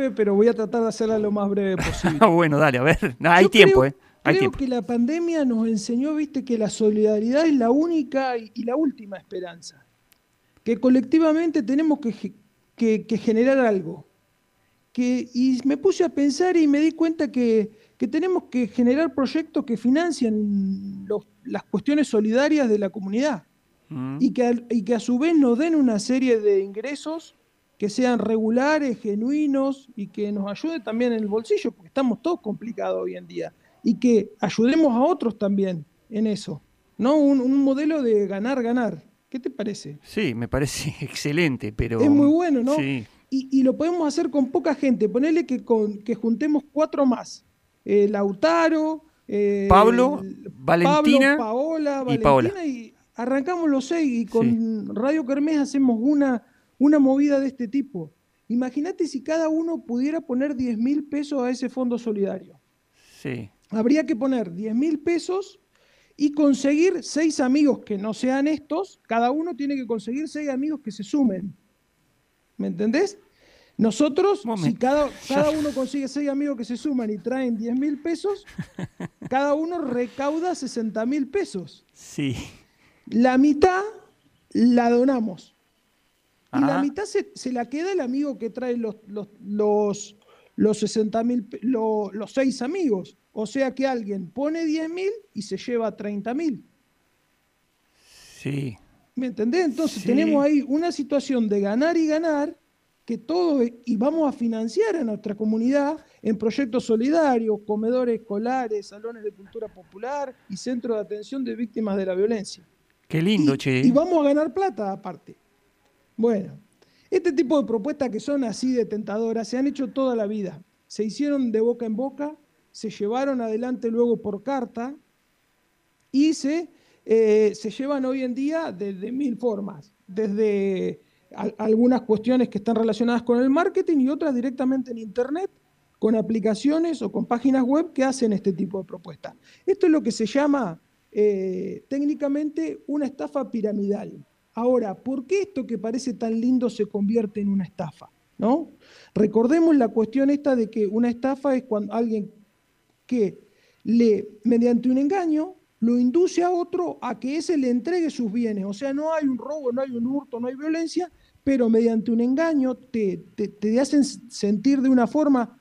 breve, pero voy a tratar de hacerla lo más breve posible. bueno, dale, a ver. hay tiempo, ¿eh? Hay creo tiempo. que la pandemia nos enseñó, viste, que la solidaridad es la única y, la última esperanza. Que colectivamente tenemos que, que, generar algo. Que, y me puse a pensar y me di cuenta que, que tenemos que generar proyectos que financian las cuestiones solidarias de la comunidad. Mm. Y, que, y que a su vez nos den una serie de ingresos que sean regulares, genuinos y que nos ayude también en el bolsillo, porque estamos todos complicados hoy en día. Y que ayudemos a otros también en eso. ¿No? Un, modelo de ganar, ganar. ¿Qué te parece? Sí, me parece excelente, pero. Es muy bueno, ¿no? Sí. Y, lo podemos hacer con poca gente. Ponele que, con, que juntemos cuatro más. Eh, Lautaro, eh, Pablo, Valentina, Paola, Valentina y arrancamos los seis y con Radio Kermés hacemos una una movida de este tipo. Imagínate si cada uno pudiera poner 10 mil pesos a ese fondo solidario. Sí. Habría que poner 10 mil pesos y conseguir seis amigos que no sean estos. Cada uno tiene que conseguir seis amigos que se sumen. ¿Me entendés? Nosotros, si cada, cada uno consigue seis amigos que se suman y traen 10 mil pesos, cada uno recauda 60 mil pesos. Sí. La mitad la donamos. Y la mitad se, la queda el amigo que trae los, los, los, los 60 mil, los, seis amigos. O sea que alguien pone 10 mil y se lleva 30 mil. Sí. ¿Me entendés? Entonces tenemos ahí una situación de ganar y ganar que todo, y vamos a financiar a nuestra comunidad en proyectos solidarios, comedores escolares, salones de cultura popular y centros de atención de víctimas de la violencia. Qué lindo, che. Y vamos a ganar plata aparte. Bueno, este tipo de propuestas que son así de tentadoras se han hecho toda la vida. Se hicieron de boca en boca, se llevaron adelante luego por carta y se, eh, se llevan hoy en día de, mil formas, desde algunas cuestiones que están relacionadas con el marketing y otras directamente en Internet, con aplicaciones o con páginas web que hacen este tipo de propuestas. Esto es lo que se llama eh, técnicamente una estafa piramidal. Ahora, ¿por qué esto que parece tan lindo se convierte en una estafa? ¿No? Recordemos la cuestión esta de que una estafa es cuando alguien que le, mediante un engaño, lo induce a otro a que ese le entregue sus bienes. O sea, no hay un robo, no hay un hurto, no hay violencia, pero mediante un engaño te, te, te hacen sentir de una forma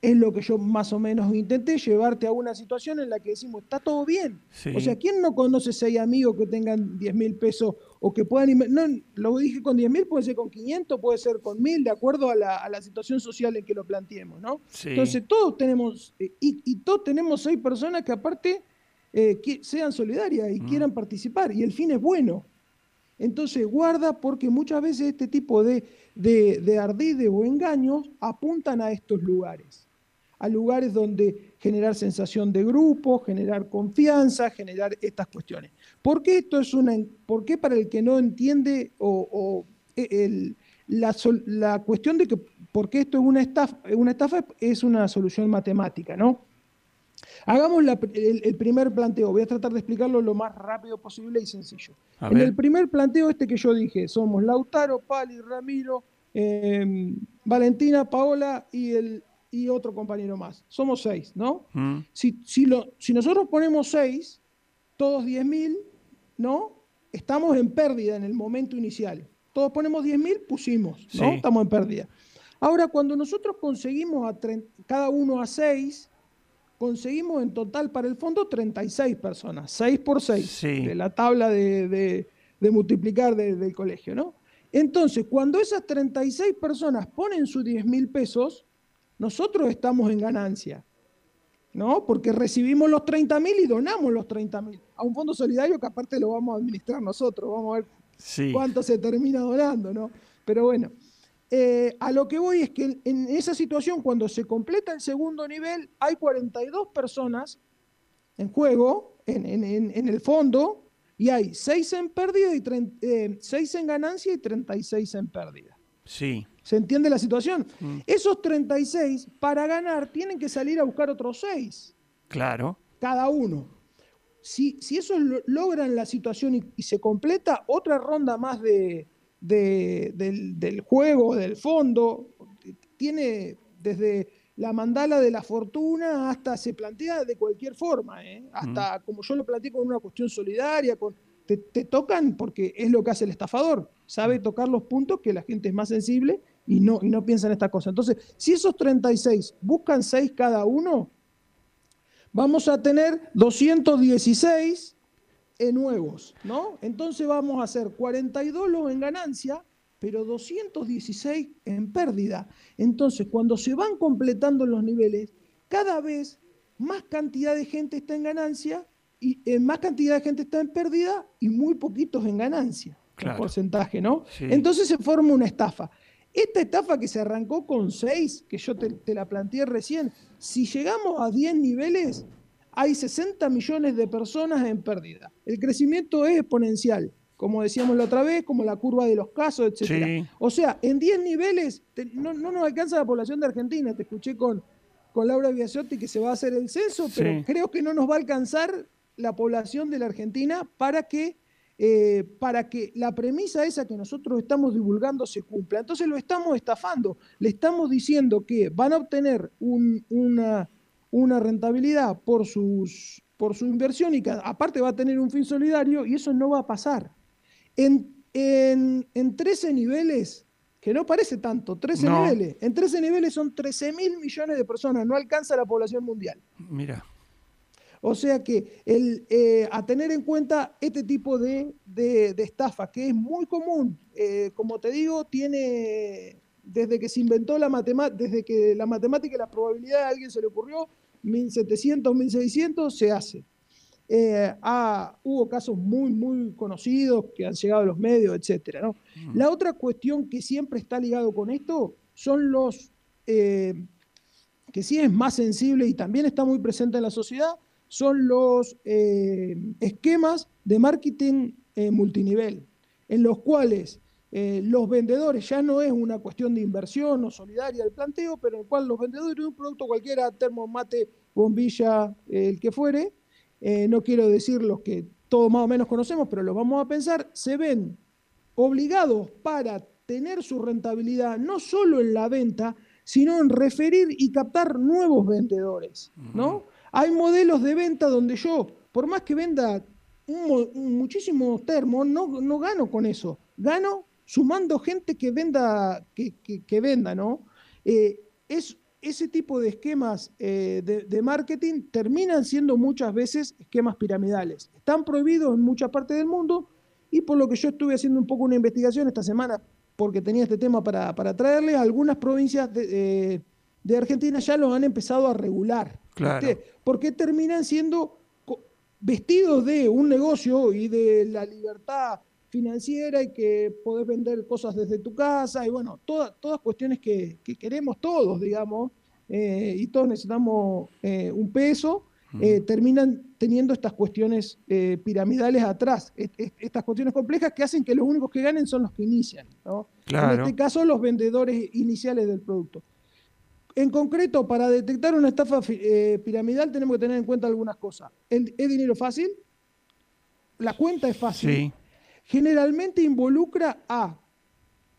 es lo que yo más o menos intenté, llevarte a una situación en la que decimos, está todo bien. O sea, ¿quién no conoce seis amigos que tengan 10 mil pesos o que puedan... No, lo dije con 10 mil, puede ser con 500, puede ser con mil, de acuerdo a la, situación social en que lo planteemos, ¿no? Entonces, todos tenemos, eh, y, todos tenemos seis personas que aparte eh, sean solidarias y mm. quieran participar, y el fin es bueno. Entonces, guarda porque muchas veces este tipo de, de, de ardides o engaños apuntan a estos lugares a lugares donde generar sensación de grupo, generar confianza, generar estas cuestiones. ¿Por qué esto es una, por qué para el que no entiende o, e, la, cuestión de que por qué esto es una estafa, una estafa es una solución matemática, ¿no? Hagamos el, primer planteo, voy a tratar de explicarlo lo más rápido posible y sencillo. en el primer planteo este que yo dije, somos Lautaro, Pali, Ramiro, em, Valentina, Paola y el, y otro compañero más. Somos seis, ¿no? Mm. Si, si, lo, si nosotros ponemos seis, todos 10.000, ¿no? Estamos en pérdida en el momento inicial. Todos ponemos 10.000, pusimos, ¿no? Estamos en pérdida. Ahora, cuando nosotros conseguimos a cada uno a seis, conseguimos en total para el fondo 36 personas, 6 por 6, de la tabla de, de, multiplicar del colegio, ¿no? Entonces, cuando esas 36 personas ponen sus 10 mil pesos, nosotros estamos en ganancia, ¿no? Porque recibimos los 30 mil y donamos los 30 mil a un fondo solidario que aparte lo vamos a administrar nosotros, vamos a ver cuánto se termina donando, ¿no? Pero bueno, eh, a lo que voy es que en esa situación, cuando se completa el segundo nivel, hay 42 personas en juego, en, el fondo, y hay 6 en pérdida y 6 eh, en ganancia y 36 en pérdida. Sí. ¿Se entiende la situación? Mm. Esos 36, para ganar, tienen que salir a buscar otros 6. Claro. Cada uno. Si, si esos logran la situación y, se completa otra ronda más de, del, juego, del fondo, tiene desde la mandala de la fortuna hasta se plantea de cualquier forma, ¿eh? hasta como yo lo planteé con una cuestión solidaria, con, te, tocan porque es lo que hace el estafador, sabe tocar los puntos que la gente es más sensible y no, y no piensa en esta cosa. Entonces, si esos 36 buscan 6 cada uno, vamos a tener 216 nuevos, ¿no? Entonces vamos a hacer 42 los en ganancia pero 216 en pérdida. Entonces, cuando se van completando los niveles, cada vez más cantidad de gente está en ganancia y eh, más cantidad de gente está en pérdida y muy poquitos en ganancia, claro. porcentaje, ¿no? Entonces se forma una estafa. Esta estafa que se arrancó con 6, que yo te, te la planteé recién, si llegamos a 10 niveles, hay 60 millones de personas en pérdida. El crecimiento es exponencial como decíamos la otra vez, como la curva de los casos, etc. O sea, en 10 niveles no, nos alcanza la población de Argentina. Te escuché con, con Laura Biasiotti que se va a hacer el censo, pero creo que no nos va a alcanzar la población de la Argentina para que, eh, para que la premisa esa que nosotros estamos divulgando se cumpla. Entonces lo estamos estafando. Le estamos diciendo que van a obtener una, una rentabilidad por sus por su inversión y que aparte va a tener un fin solidario y eso no va a pasar. En, en, 13 niveles, que no parece tanto, 13 niveles, en 13 niveles son 13 mil millones de personas, no alcanza la población mundial. Mira. O sea que el, eh, a tener en cuenta este tipo de, de, estafa, que es muy común, eh, como te digo, tiene, desde que se inventó la matemática, desde que la matemática y la probabilidad a alguien se le ocurrió, 1700, 1600, se hace. Eh, hubo casos muy, muy conocidos que han llegado a los medios, etc. ¿no? La otra cuestión que siempre está ligado con esto son los, eh, que sí es más sensible y también está muy presente en la sociedad, son los eh, esquemas de marketing multinivel, en los cuales los vendedores ya no es una cuestión de inversión o solidaria del planteo, pero en el cual los vendedores de un producto cualquiera, termomate, bombilla, el que fuere, eh, no quiero decir los que todos más o menos conocemos, pero los vamos a pensar, se ven obligados para tener su rentabilidad no solo en la venta, sino en referir y captar nuevos vendedores, ¿no? Hay modelos de venta donde yo, por más que venda muchísimos termos, no, no gano con eso, gano sumando gente que venda, que, venda, ¿no? Eh, es ese tipo de esquemas eh, de, marketing terminan siendo muchas veces esquemas piramidales. Están prohibidos en muchas partes del mundo y por lo que yo estuve haciendo un poco una investigación esta semana, porque tenía este tema para, para traerles, algunas provincias de, de, Argentina ya lo han empezado a regular. Claro. Porque terminan siendo vestidos de un negocio y de la libertad financiera y que podés vender cosas desde tu casa y bueno, todas todas cuestiones que, queremos todos, digamos, eh, y todos necesitamos eh, un peso, eh, terminan teniendo estas cuestiones piramidales atrás, estas cuestiones complejas que hacen que los únicos que ganen son los que inician, en este caso los vendedores iniciales del producto. En concreto, para detectar una estafa piramidal tenemos que tener en cuenta algunas cosas. ¿Es dinero fácil? La cuenta es fácil. Sí generalmente involucra a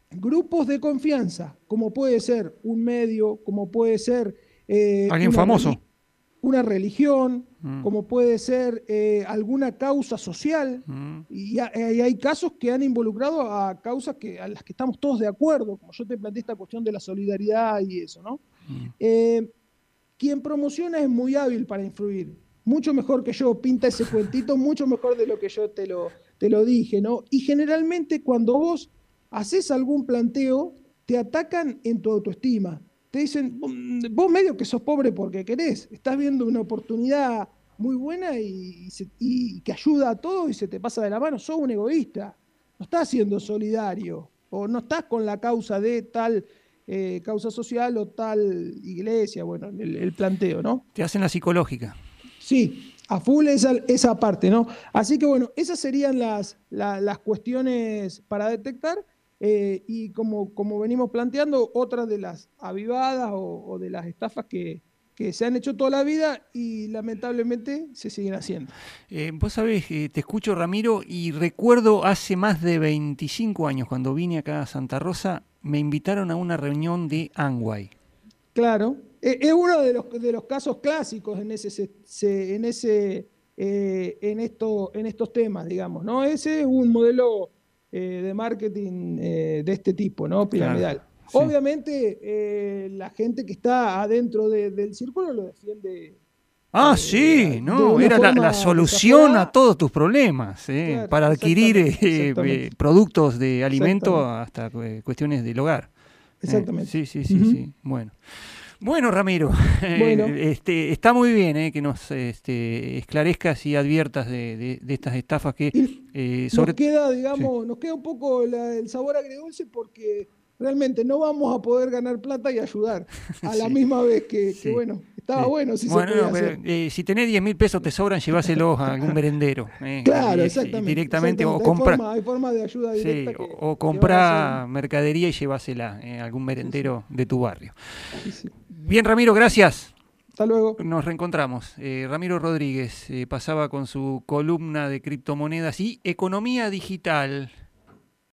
grupos de confianza, como puede ser un medio, como puede ser... Eh, Alguien famoso. Una religión, mm. como puede ser eh, alguna causa social. Mm. Y, hay casos que han involucrado a causas que, a las que estamos todos de acuerdo, como yo te planteé esta cuestión de la solidaridad y eso, ¿no? Mm. Eh, quien promociona es muy hábil para influir, mucho mejor que yo, pinta ese cuentito, mucho mejor de lo que yo te lo, te lo dije, ¿no? Y generalmente cuando vos haces algún planteo, te atacan en tu autoestima. Te dicen, vos medio que sos pobre porque querés, estás viendo una oportunidad muy buena y, que ayuda a todos y se te pasa de la mano, sos un egoísta, no estás siendo solidario o no estás con la causa de tal eh, causa social o tal iglesia, bueno, el, el planteo, ¿no? Te hacen la psicológica. Sí, a full esa, esa parte, ¿no? Así que bueno, esas serían las, las cuestiones para detectar. Eh, y como, como venimos planteando, otras de las avivadas o, de las estafas que, se han hecho toda la vida y lamentablemente se siguen haciendo. Eh, vos sabés, eh, te escucho Ramiro y recuerdo hace más de 25 años cuando vine acá a Santa Rosa me invitaron a una reunión de Anguay. Claro, e, es uno de los, de los casos clásicos en ese, en ese eh, en, esto, en estos temas, digamos, ¿no? Ese es un modelo eh, de marketing eh, de este tipo, ¿no? Piramidal. Obviamente, la gente que está adentro del círculo lo defiende Ah, sí, no, era la, solución a todos tus problemas, para adquirir productos de alimento hasta cuestiones del hogar. Exactamente. sí, sí, sí, sí. Bueno. Bueno, Ramiro, este, está muy bien eh, que nos este, esclarezcas y adviertas de, estas estafas que... Eh, sobre... Nos queda, digamos, nos queda un poco el sabor agridulce porque realmente no vamos a poder ganar plata y ayudar a la misma vez que, bueno, estaba bueno si bueno, eh, si tenés 10 mil pesos te sobran, lleváselos a algún merendero. Eh, claro, exactamente. Directamente o comprar. Hay, forma, de ayuda directa. o, comprar mercadería y llevásela a algún merendero de tu barrio. Bien, Ramiro, gracias. Hasta luego. Nos reencontramos. Eh, Ramiro Rodríguez pasaba con su columna de criptomonedas y economía digital.